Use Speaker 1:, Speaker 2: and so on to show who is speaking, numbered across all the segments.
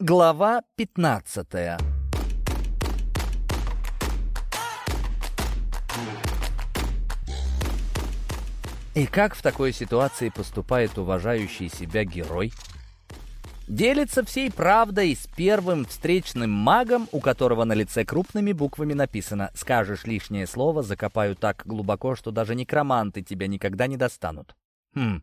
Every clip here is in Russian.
Speaker 1: Глава 15 И как в такой ситуации поступает уважающий себя герой? Делится всей правдой с первым встречным магом, у которого на лице крупными буквами написано «Скажешь лишнее слово, закопаю так глубоко, что даже некроманты тебя никогда не достанут». Хм.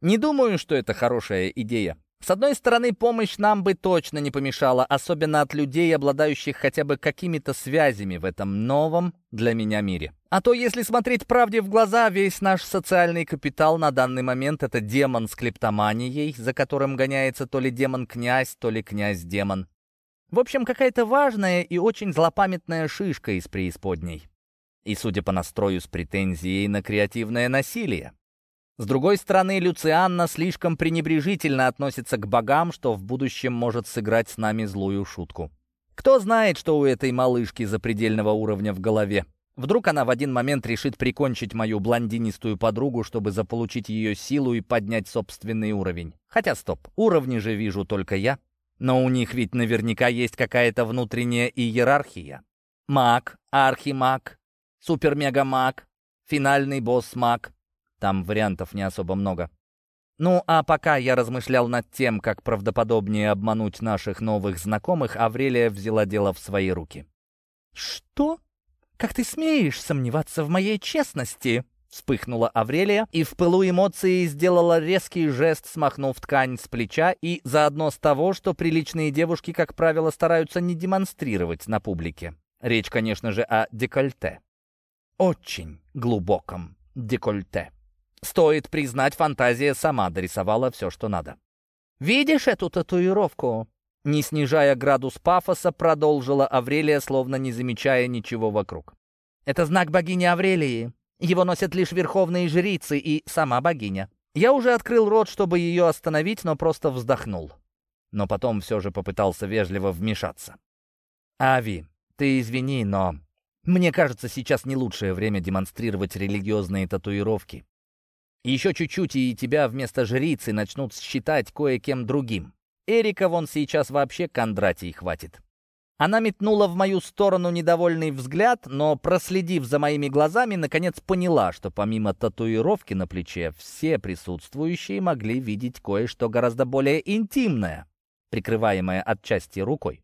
Speaker 1: Не думаю, что это хорошая идея. С одной стороны, помощь нам бы точно не помешала, особенно от людей, обладающих хотя бы какими-то связями в этом новом для меня мире. А то, если смотреть правде в глаза, весь наш социальный капитал на данный момент — это демон с клептоманией, за которым гоняется то ли демон-князь, то ли князь-демон. В общем, какая-то важная и очень злопамятная шишка из преисподней. И, судя по настрою, с претензией на креативное насилие. С другой стороны, Люцианна слишком пренебрежительно относится к богам, что в будущем может сыграть с нами злую шутку. Кто знает, что у этой малышки запредельного уровня в голове. Вдруг она в один момент решит прикончить мою блондинистую подругу, чтобы заполучить ее силу и поднять собственный уровень. Хотя стоп, уровни же вижу только я. Но у них ведь наверняка есть какая-то внутренняя иерархия. Маг, архимаг, супер-мега-маг, финальный босс-маг. Там вариантов не особо много. Ну, а пока я размышлял над тем, как правдоподобнее обмануть наших новых знакомых, Аврелия взяла дело в свои руки. «Что? Как ты смеешь сомневаться в моей честности?» Вспыхнула Аврелия и в пылу эмоций сделала резкий жест, смахнув ткань с плеча и заодно с того, что приличные девушки, как правило, стараются не демонстрировать на публике. Речь, конечно же, о декольте. Очень глубоком декольте. Стоит признать, фантазия сама дорисовала все, что надо. «Видишь эту татуировку?» Не снижая градус пафоса, продолжила Аврелия, словно не замечая ничего вокруг. «Это знак богини Аврелии. Его носят лишь верховные жрицы и сама богиня. Я уже открыл рот, чтобы ее остановить, но просто вздохнул. Но потом все же попытался вежливо вмешаться. «Ави, ты извини, но мне кажется, сейчас не лучшее время демонстрировать религиозные татуировки. Еще чуть-чуть, и тебя вместо жрицы начнут считать кое-кем другим. Эрика вон сейчас вообще Кондратий хватит. Она метнула в мою сторону недовольный взгляд, но, проследив за моими глазами, наконец поняла, что помимо татуировки на плече, все присутствующие могли видеть кое-что гораздо более интимное, прикрываемое отчасти рукой.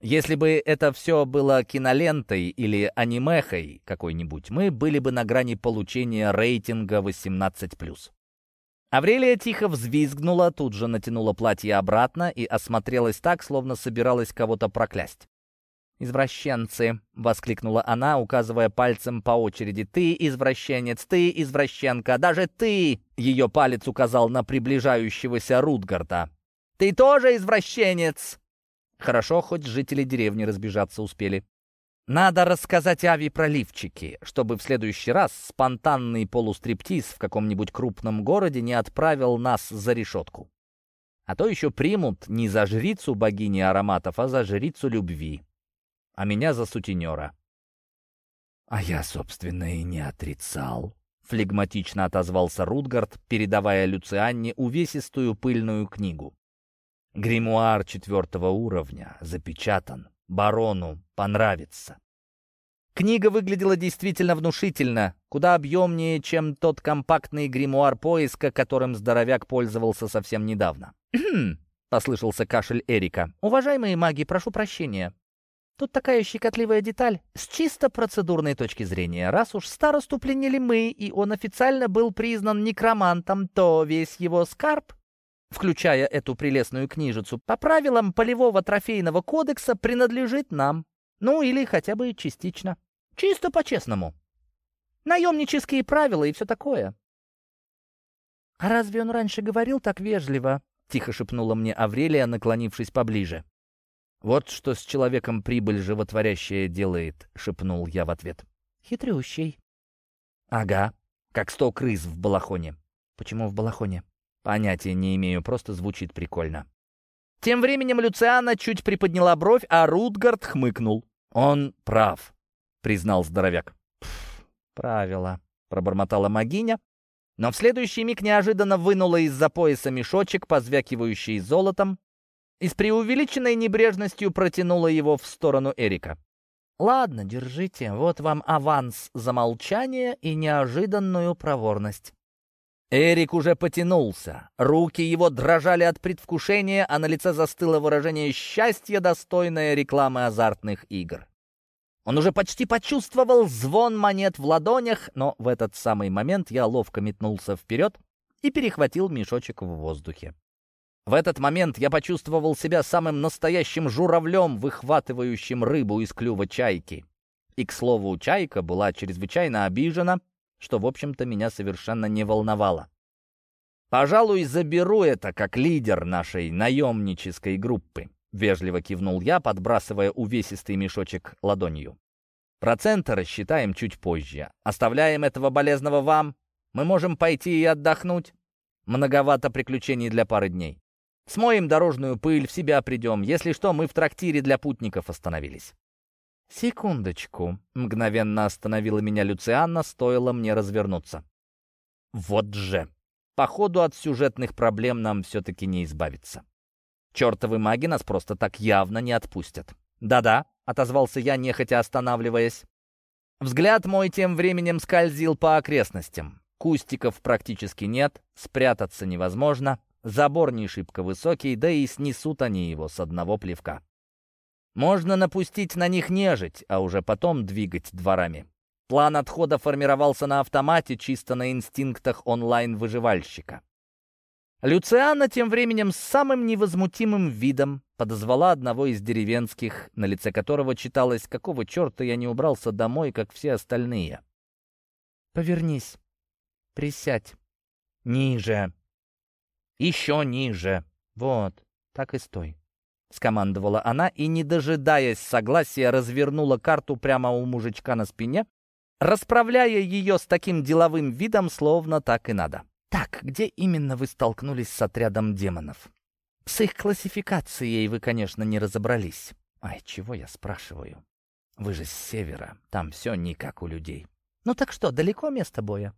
Speaker 1: Если бы это все было кинолентой или анимехой какой-нибудь, мы были бы на грани получения рейтинга 18+. Аврелия тихо взвизгнула, тут же натянула платье обратно и осмотрелась так, словно собиралась кого-то проклясть. «Извращенцы!» — воскликнула она, указывая пальцем по очереди. «Ты извращенец! Ты извращенка! Даже ты!» — ее палец указал на приближающегося Рутгарда. «Ты тоже извращенец!» Хорошо, хоть жители деревни разбежаться успели. Надо рассказать Ави про лифчики, чтобы в следующий раз спонтанный полустриптиз в каком-нибудь крупном городе не отправил нас за решетку. А то еще примут не за жрицу богини ароматов, а за жрицу любви. А меня за сутенера. А я, собственно, и не отрицал. Флегматично отозвался Рутгард, передавая Люцианне увесистую пыльную книгу. Гримуар четвертого уровня, запечатан. Барону понравится. Книга выглядела действительно внушительно, куда объемнее, чем тот компактный гримуар поиска, которым здоровяк пользовался совсем недавно. послышался кашель Эрика. «Уважаемые маги, прошу прощения. Тут такая щекотливая деталь. С чисто процедурной точки зрения, раз уж старосту пленили мы, и он официально был признан некромантом, то весь его скарб включая эту прелестную книжицу, по правилам полевого трофейного кодекса принадлежит нам. Ну, или хотя бы частично. Чисто по-честному. Наемнические правила и все такое. «А разве он раньше говорил так вежливо?» — тихо шепнула мне Аврелия, наклонившись поближе. «Вот что с человеком прибыль животворящая делает», — шепнул я в ответ. «Хитрющий». «Ага, как сто крыс в балахоне». «Почему в балахоне?» Понятия не имею, просто звучит прикольно. Тем временем Люциана чуть приподняла бровь, а Рутгард хмыкнул. «Он прав», — признал здоровяк. «Правило», — пробормотала магиня, но в следующий миг неожиданно вынула из-за пояса мешочек, позвякивающий золотом, и с преувеличенной небрежностью протянула его в сторону Эрика. «Ладно, держите, вот вам аванс за молчание и неожиданную проворность». Эрик уже потянулся. Руки его дрожали от предвкушения, а на лице застыло выражение счастья, достойное рекламы азартных игр. Он уже почти почувствовал звон монет в ладонях, но в этот самый момент я ловко метнулся вперед и перехватил мешочек в воздухе. В этот момент я почувствовал себя самым настоящим журавлем, выхватывающим рыбу из клюва чайки. И, к слову, чайка была чрезвычайно обижена, что, в общем-то, меня совершенно не волновало. «Пожалуй, заберу это как лидер нашей наемнической группы», — вежливо кивнул я, подбрасывая увесистый мешочек ладонью. «Проценты рассчитаем чуть позже. Оставляем этого болезного вам. Мы можем пойти и отдохнуть. Многовато приключений для пары дней. Смоем дорожную пыль, в себя придем. Если что, мы в трактире для путников остановились». «Секундочку», — мгновенно остановила меня Люцианна, стоило мне развернуться. «Вот же! Походу, от сюжетных проблем нам все-таки не избавиться». Чертовы маги нас просто так явно не отпустят. «Да-да», — отозвался я, нехотя останавливаясь. Взгляд мой тем временем скользил по окрестностям. Кустиков практически нет, спрятаться невозможно, забор не шибко высокий, да и снесут они его с одного плевка. Можно напустить на них нежить, а уже потом двигать дворами. План отхода формировался на автомате, чисто на инстинктах онлайн-выживальщика. Люциана тем временем с самым невозмутимым видом подозвала одного из деревенских, на лице которого читалось, какого черта я не убрался домой, как все остальные. «Повернись, присядь, ниже, еще ниже, вот, так и стой», — скомандовала она и, не дожидаясь согласия, развернула карту прямо у мужичка на спине, расправляя ее с таким деловым видом, словно так и надо. Так, где именно вы столкнулись с отрядом демонов? С их классификацией вы, конечно, не разобрались. Ай, чего я спрашиваю? Вы же с севера, там все не как у людей. Ну так что, далеко место боя?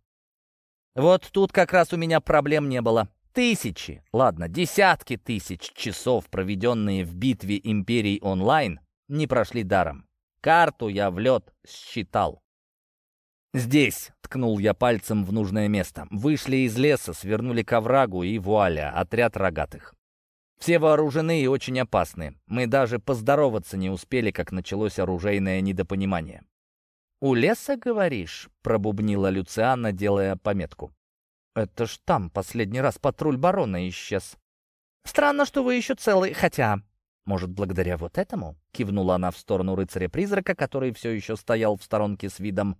Speaker 1: Вот тут как раз у меня проблем не было. Тысячи, ладно, десятки тысяч часов, проведенные в битве Империй онлайн, не прошли даром. Карту я в лед считал. «Здесь!» — ткнул я пальцем в нужное место. Вышли из леса, свернули к оврагу и вуаля, отряд рогатых. Все вооружены и очень опасны. Мы даже поздороваться не успели, как началось оружейное недопонимание. «У леса, говоришь?» — пробубнила Люциана, делая пометку. «Это ж там последний раз патруль барона исчез. Странно, что вы еще целы, хотя...» «Может, благодаря вот этому?» — кивнула она в сторону рыцаря-призрака, который все еще стоял в сторонке с видом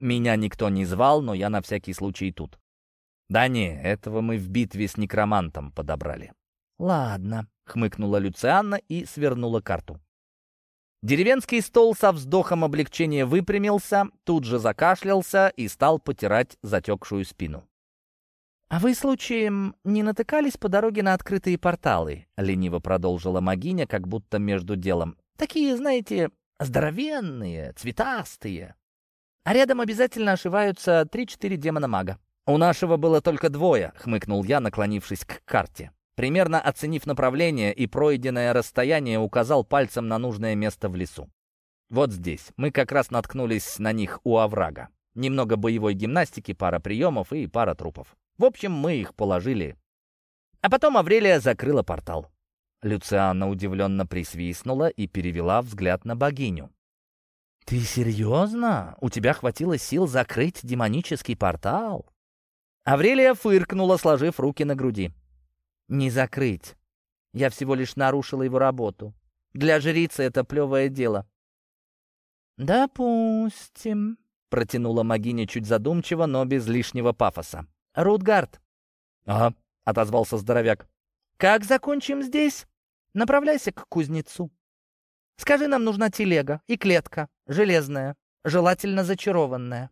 Speaker 1: меня никто не звал, но я на всякий случай тут. Да не, этого мы в битве с некромантом подобрали. Ладно, хмыкнула Люцианна и свернула карту. Деревенский стол со вздохом облегчения выпрямился, тут же закашлялся и стал потирать затекшую спину. «А вы, случаем, не натыкались по дороге на открытые порталы?» — лениво продолжила Магиня, как будто между делом. «Такие, знаете, здоровенные, цветастые. А рядом обязательно ошиваются три-четыре демона-мага. «У нашего было только двое», — хмыкнул я, наклонившись к карте. Примерно оценив направление и пройденное расстояние, указал пальцем на нужное место в лесу. Вот здесь. Мы как раз наткнулись на них у оврага. Немного боевой гимнастики, пара приемов и пара трупов. В общем, мы их положили. А потом Аврелия закрыла портал. Люциана удивленно присвистнула и перевела взгляд на богиню. «Ты серьезно? У тебя хватило сил закрыть демонический портал?» Аврелия фыркнула, сложив руки на груди. «Не закрыть. Я всего лишь нарушила его работу. Для жрицы это плевое дело». «Допустим», — протянула Магиня чуть задумчиво, но без лишнего пафоса. «Рутгард». «Ага», — отозвался здоровяк. «Как закончим здесь? Направляйся к кузнецу». Скажи, нам нужна телега и клетка, железная, желательно зачарованная.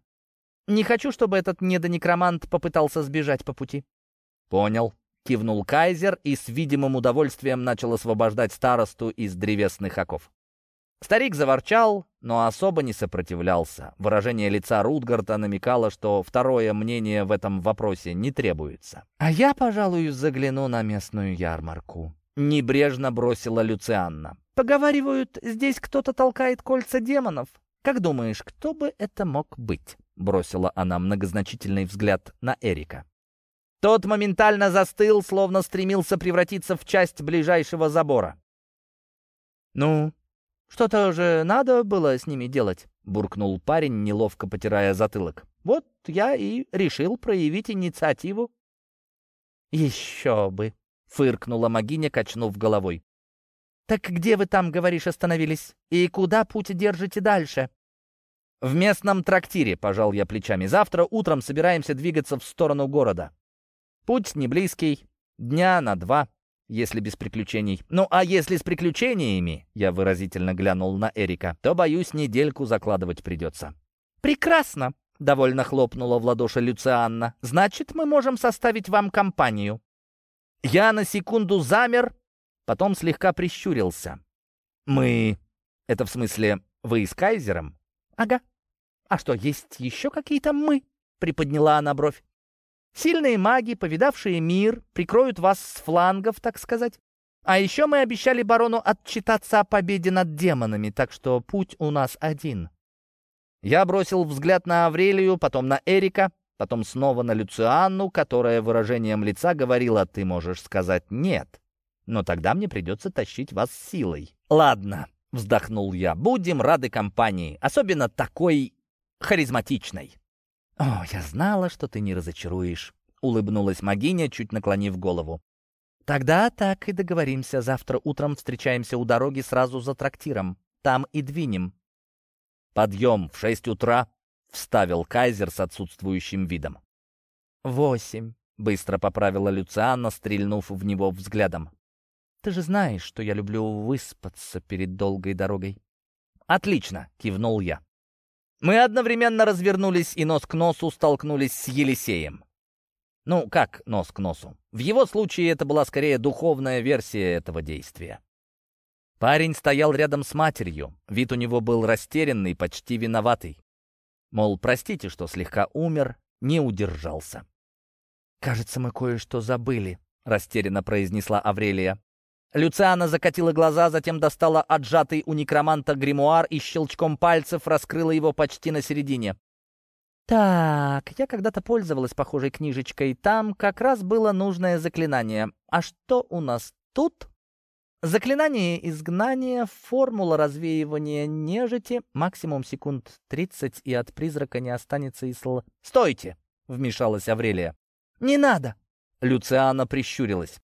Speaker 1: Не хочу, чтобы этот недонекромант попытался сбежать по пути». «Понял», — кивнул Кайзер и с видимым удовольствием начал освобождать старосту из древесных оков. Старик заворчал, но особо не сопротивлялся. Выражение лица Рутгарда намекало, что второе мнение в этом вопросе не требуется. «А я, пожалуй, загляну на местную ярмарку», — небрежно бросила Люцианна. «Поговаривают, здесь кто-то толкает кольца демонов. Как думаешь, кто бы это мог быть?» — бросила она многозначительный взгляд на Эрика. Тот моментально застыл, словно стремился превратиться в часть ближайшего забора. «Ну, что-то же надо было с ними делать», — буркнул парень, неловко потирая затылок. «Вот я и решил проявить инициативу». «Еще бы», — фыркнула Магиня, качнув головой. «Так где вы там, говоришь, остановились? И куда путь держите дальше?» «В местном трактире», — пожал я плечами. «Завтра утром собираемся двигаться в сторону города. Путь не близкий, дня на два, если без приключений. Ну, а если с приключениями, я выразительно глянул на Эрика, то, боюсь, недельку закладывать придется». «Прекрасно», — довольно хлопнула в ладоши Люцианна. «Значит, мы можем составить вам компанию». Я на секунду замер, потом слегка прищурился. «Мы... Это в смысле, вы с Кайзером?» «Ага. А что, есть еще какие-то «мы»?» — приподняла она бровь. «Сильные маги, повидавшие мир, прикроют вас с флангов, так сказать. А еще мы обещали барону отчитаться о победе над демонами, так что путь у нас один». Я бросил взгляд на Аврелию, потом на Эрика, потом снова на Люцианну, которая выражением лица говорила «ты можешь сказать нет» но тогда мне придется тащить вас силой. Ладно, вздохнул я, будем рады компании, особенно такой харизматичной. О, я знала, что ты не разочаруешь, улыбнулась Магиня, чуть наклонив голову. Тогда так и договоримся. Завтра утром встречаемся у дороги сразу за трактиром. Там и двинем. Подъем в шесть утра, вставил Кайзер с отсутствующим видом. «Восемь», — быстро поправила Люцианна, стрельнув в него взглядом. Ты же знаешь, что я люблю выспаться перед долгой дорогой». «Отлично!» — кивнул я. Мы одновременно развернулись и нос к носу столкнулись с Елисеем. Ну, как нос к носу? В его случае это была скорее духовная версия этого действия. Парень стоял рядом с матерью. Вид у него был растерянный, почти виноватый. Мол, простите, что слегка умер, не удержался. «Кажется, мы кое-что забыли», — растерянно произнесла Аврелия. Люциана закатила глаза, затем достала отжатый у некроманта гримуар и щелчком пальцев раскрыла его почти на середине. «Так, я когда-то пользовалась похожей книжечкой. Там как раз было нужное заклинание. А что у нас тут?» Заклинание изгнания, формула развеивания нежити, максимум секунд 30, и от призрака не останется и сл... «Стойте!» — вмешалась Аврелия. «Не надо!» Люциана прищурилась.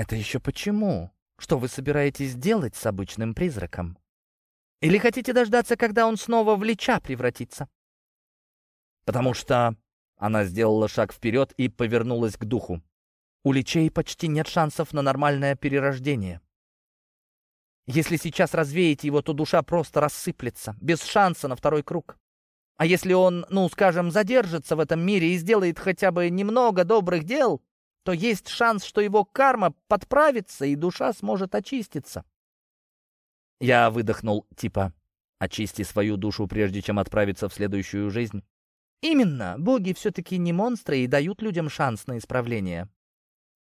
Speaker 1: «Это еще почему? Что вы собираетесь делать с обычным призраком? Или хотите дождаться, когда он снова в лича превратится?» «Потому что...» Она сделала шаг вперед и повернулась к духу. «У личей почти нет шансов на нормальное перерождение. Если сейчас развеять его, то душа просто рассыплется, без шанса на второй круг. А если он, ну, скажем, задержится в этом мире и сделает хотя бы немного добрых дел, то есть шанс, что его карма подправится, и душа сможет очиститься. Я выдохнул, типа, очисти свою душу, прежде чем отправиться в следующую жизнь. Именно, боги все-таки не монстры и дают людям шанс на исправление.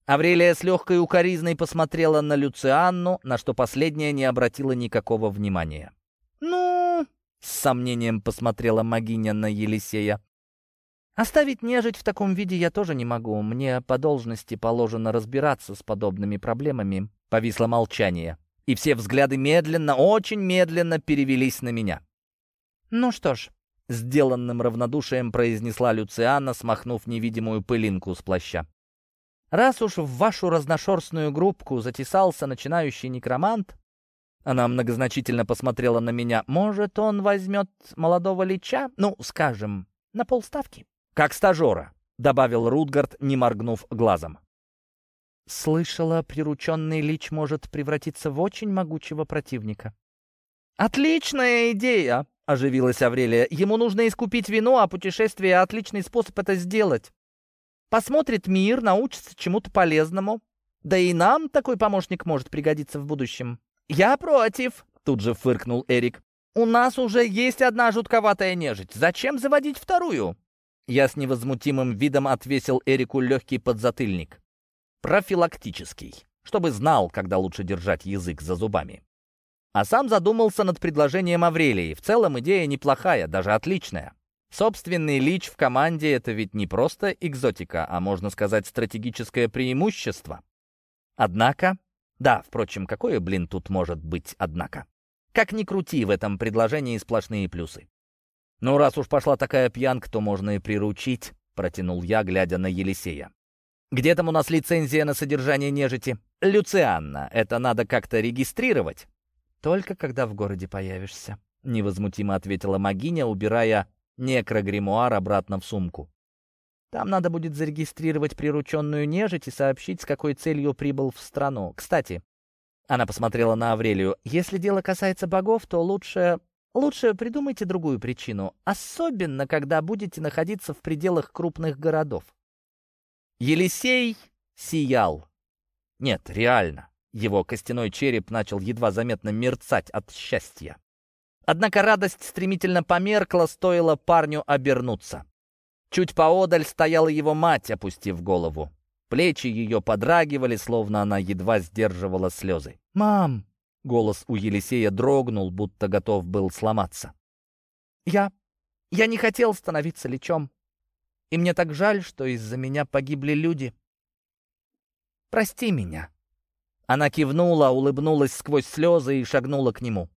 Speaker 1: Аврелия с легкой укоризной посмотрела на Люцианну, на что последняя не обратила никакого внимания. «Ну...» — с сомнением посмотрела магиня на Елисея. Оставить нежить в таком виде я тоже не могу. Мне по должности положено разбираться с подобными проблемами. Повисло молчание, и все взгляды медленно, очень медленно перевелись на меня. «Ну что ж», — сделанным равнодушием произнесла Люциана, смахнув невидимую пылинку с плаща. «Раз уж в вашу разношерстную группку затесался начинающий некромант, она многозначительно посмотрела на меня. «Может, он возьмет молодого лича? Ну, скажем, на полставки?» «Как стажера», — добавил Рутгард, не моргнув глазом. «Слышала, прирученный лич может превратиться в очень могучего противника». «Отличная идея!» — оживилась Аврелия. «Ему нужно искупить вину, а путешествие — отличный способ это сделать. Посмотрит мир, научится чему-то полезному. Да и нам такой помощник может пригодиться в будущем». «Я против!» — тут же фыркнул Эрик. «У нас уже есть одна жутковатая нежить. Зачем заводить вторую?» Я с невозмутимым видом отвесил Эрику легкий подзатыльник. Профилактический, чтобы знал, когда лучше держать язык за зубами. А сам задумался над предложением Аврелии. В целом идея неплохая, даже отличная. Собственный лич в команде — это ведь не просто экзотика, а, можно сказать, стратегическое преимущество. Однако... Да, впрочем, какое, блин, тут может быть «однако»? Как ни крути, в этом предложении сплошные плюсы. «Ну, раз уж пошла такая пьянка, то можно и приручить», — протянул я, глядя на Елисея. «Где там у нас лицензия на содержание нежити?» «Люцианна, это надо как-то регистрировать?» «Только когда в городе появишься», — невозмутимо ответила Магиня, убирая некрогримуар обратно в сумку. «Там надо будет зарегистрировать прирученную нежить и сообщить, с какой целью прибыл в страну. Кстати, она посмотрела на Аврелию. «Если дело касается богов, то лучше... Лучше придумайте другую причину, особенно когда будете находиться в пределах крупных городов». Елисей сиял. Нет, реально. Его костяной череп начал едва заметно мерцать от счастья. Однако радость стремительно померкла, стоило парню обернуться. Чуть поодаль стояла его мать, опустив голову. Плечи ее подрагивали, словно она едва сдерживала слезы. «Мам!» — голос у Елисея дрогнул, будто готов был сломаться. «Я... я не хотел становиться лечом. И мне так жаль, что из-за меня погибли люди. Прости меня». Она кивнула, улыбнулась сквозь слезы и шагнула к нему.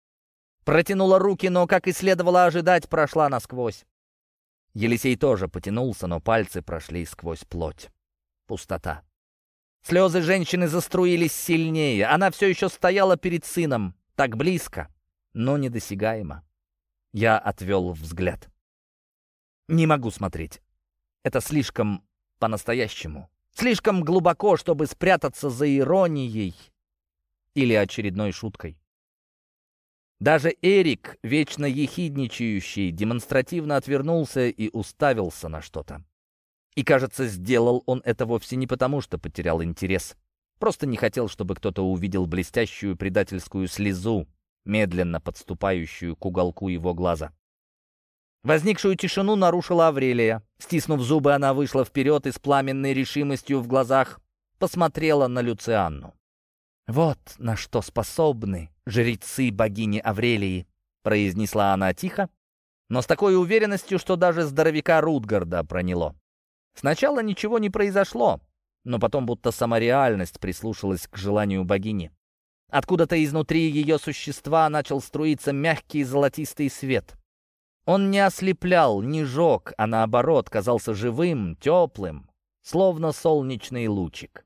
Speaker 1: Протянула руки, но, как и следовало ожидать, прошла насквозь. Елисей тоже потянулся, но пальцы прошли сквозь плоть. Пустота. Слезы женщины заструились сильнее. Она все еще стояла перед сыном, так близко, но недосягаемо. Я отвел взгляд. Не могу смотреть. Это слишком по-настоящему. Слишком глубоко, чтобы спрятаться за иронией или очередной шуткой. Даже Эрик, вечно ехидничающий, демонстративно отвернулся и уставился на что-то. И, кажется, сделал он это вовсе не потому, что потерял интерес. Просто не хотел, чтобы кто-то увидел блестящую предательскую слезу, медленно подступающую к уголку его глаза. Возникшую тишину нарушила Аврелия. Стиснув зубы, она вышла вперед и с пламенной решимостью в глазах посмотрела на Люцианну. «Вот на что способны жрецы богини Аврелии», — произнесла она тихо, но с такой уверенностью, что даже здоровяка Рутгарда проняло. Сначала ничего не произошло, но потом будто сама реальность прислушалась к желанию богини. Откуда-то изнутри ее существа начал струиться мягкий золотистый свет. Он не ослеплял, не жег, а наоборот казался живым, теплым, словно солнечный лучик.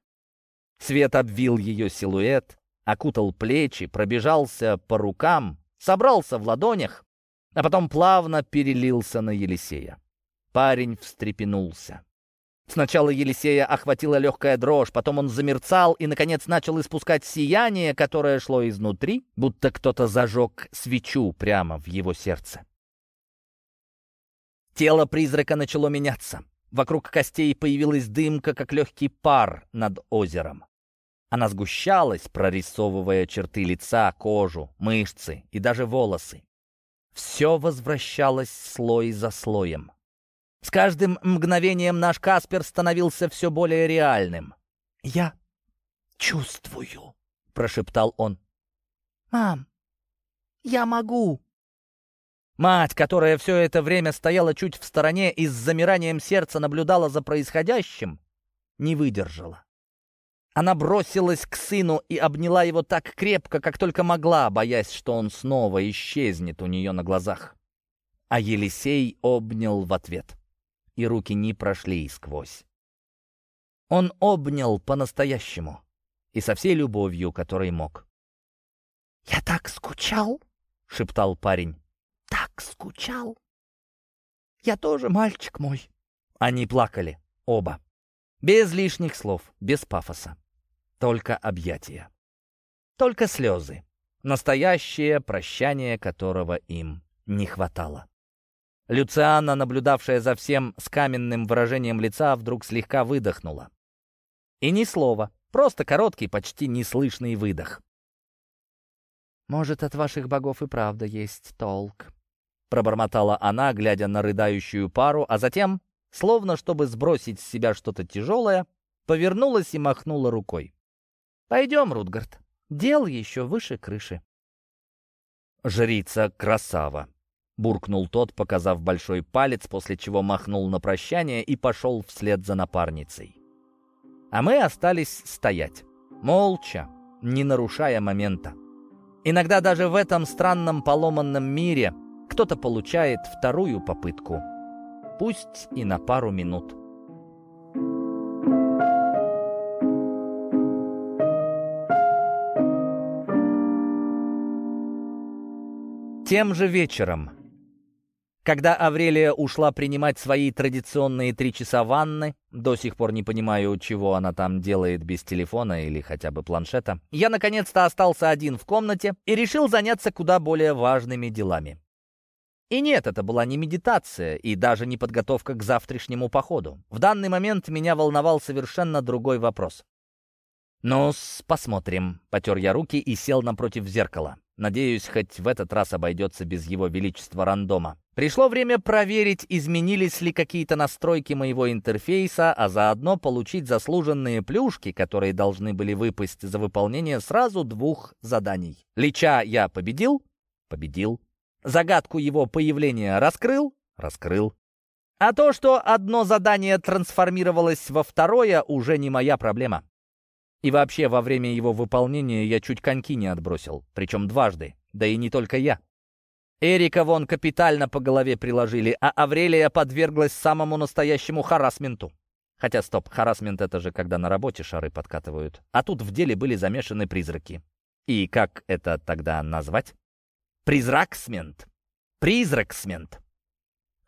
Speaker 1: Свет обвил ее силуэт, окутал плечи, пробежался по рукам, собрался в ладонях, а потом плавно перелился на Елисея. Парень встрепенулся. Сначала Елисея охватила легкая дрожь, потом он замерцал и, наконец, начал испускать сияние, которое шло изнутри, будто кто-то зажег свечу прямо в его сердце. Тело призрака начало меняться. Вокруг костей появилась дымка, как легкий пар над озером. Она сгущалась, прорисовывая черты лица, кожу, мышцы и даже волосы. Все возвращалось слой за слоем. С каждым мгновением наш Каспер становился все более реальным. «Я чувствую», — прошептал он. «Мам, я могу». Мать, которая все это время стояла чуть в стороне и с замиранием сердца наблюдала за происходящим, не выдержала. Она бросилась к сыну и обняла его так крепко, как только могла, боясь, что он снова исчезнет у нее на глазах. А Елисей обнял в ответ и руки не прошли сквозь. Он обнял по-настоящему и со всей любовью, которой мог. «Я так скучал!» — шептал парень. «Так скучал!» «Я тоже, мальчик мой!» Они плакали, оба. Без лишних слов, без пафоса. Только объятия. Только слезы. Настоящее прощание, которого им не хватало. Люциана, наблюдавшая за всем с каменным выражением лица, вдруг слегка выдохнула. И ни слова, просто короткий, почти неслышный выдох. «Может, от ваших богов и правда есть толк», — пробормотала она, глядя на рыдающую пару, а затем, словно чтобы сбросить с себя что-то тяжелое, повернулась и махнула рукой. Пойдем, Рутгард. Дел еще выше крыши. Жрица красава. Буркнул тот, показав большой палец, после чего махнул на прощание и пошел вслед за напарницей. А мы остались стоять, молча, не нарушая момента. Иногда даже в этом странном поломанном мире кто-то получает вторую попытку, пусть и на пару минут. Тем же вечером, когда Аврелия ушла принимать свои традиционные три часа ванны, до сих пор не понимаю, чего она там делает без телефона или хотя бы планшета, я наконец-то остался один в комнате и решил заняться куда более важными делами. И нет, это была не медитация и даже не подготовка к завтрашнему походу. В данный момент меня волновал совершенно другой вопрос. ну посмотрим», — потер я руки и сел напротив зеркала. Надеюсь, хоть в этот раз обойдется без его величества рандома. Пришло время проверить, изменились ли какие-то настройки моего интерфейса, а заодно получить заслуженные плюшки, которые должны были выпасть за выполнение сразу двух заданий. Лича я победил? Победил. Загадку его появления раскрыл? Раскрыл. А то, что одно задание трансформировалось во второе, уже не моя проблема. И вообще, во время его выполнения я чуть коньки не отбросил, причем дважды, да и не только я. Эрика вон капитально по голове приложили, а Аврелия подверглась самому настоящему харасменту. Хотя, стоп, харасмент — это же когда на работе шары подкатывают. А тут в деле были замешаны призраки. И как это тогда назвать? Призраксмент. Призраксмент.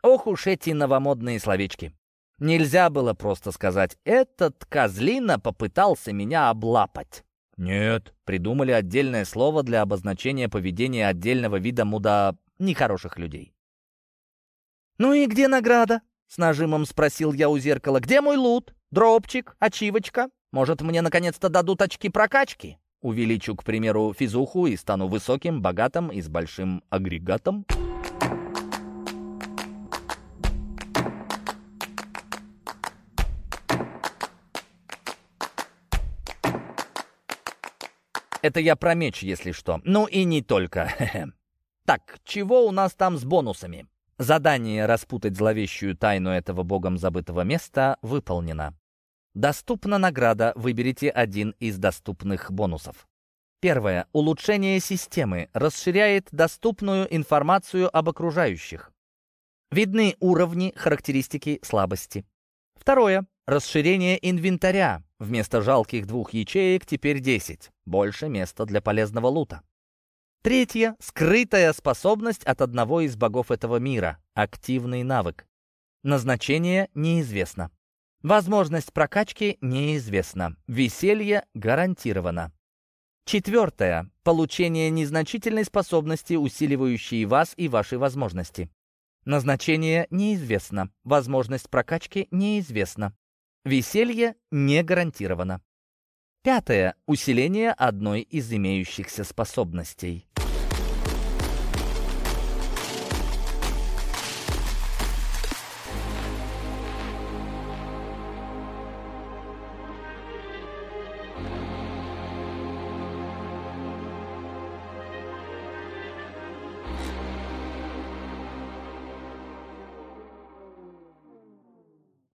Speaker 1: Ох уж эти новомодные словечки. Нельзя было просто сказать «этот козлина попытался меня облапать». Нет, придумали отдельное слово для обозначения поведения отдельного вида муда нехороших людей. «Ну и где награда?» — с нажимом спросил я у зеркала. «Где мой лут? Дропчик? Ачивочка? Может, мне наконец-то дадут очки прокачки? Увеличу, к примеру, физуху и стану высоким, богатым и с большим агрегатом?» Это я про меч, если что. Ну и не только. Так, чего у нас там с бонусами? Задание распутать зловещую тайну этого богом забытого места выполнено. Доступна награда, выберите один из доступных бонусов. Первое. Улучшение системы расширяет доступную информацию об окружающих. Видны уровни, характеристики, слабости. Второе. Расширение инвентаря. Вместо жалких двух ячеек теперь 10. Больше места для полезного лута. Третье — скрытая способность от одного из богов этого мира. Активный навык. Назначение неизвестно. Возможность прокачки неизвестна. Веселье гарантировано. Четвертое. Получение незначительной способности, усиливающей вас и ваши возможности. Назначение неизвестно. Возможность прокачки неизвестна. Веселье не гарантировано. Пятое. Усиление одной из имеющихся способностей.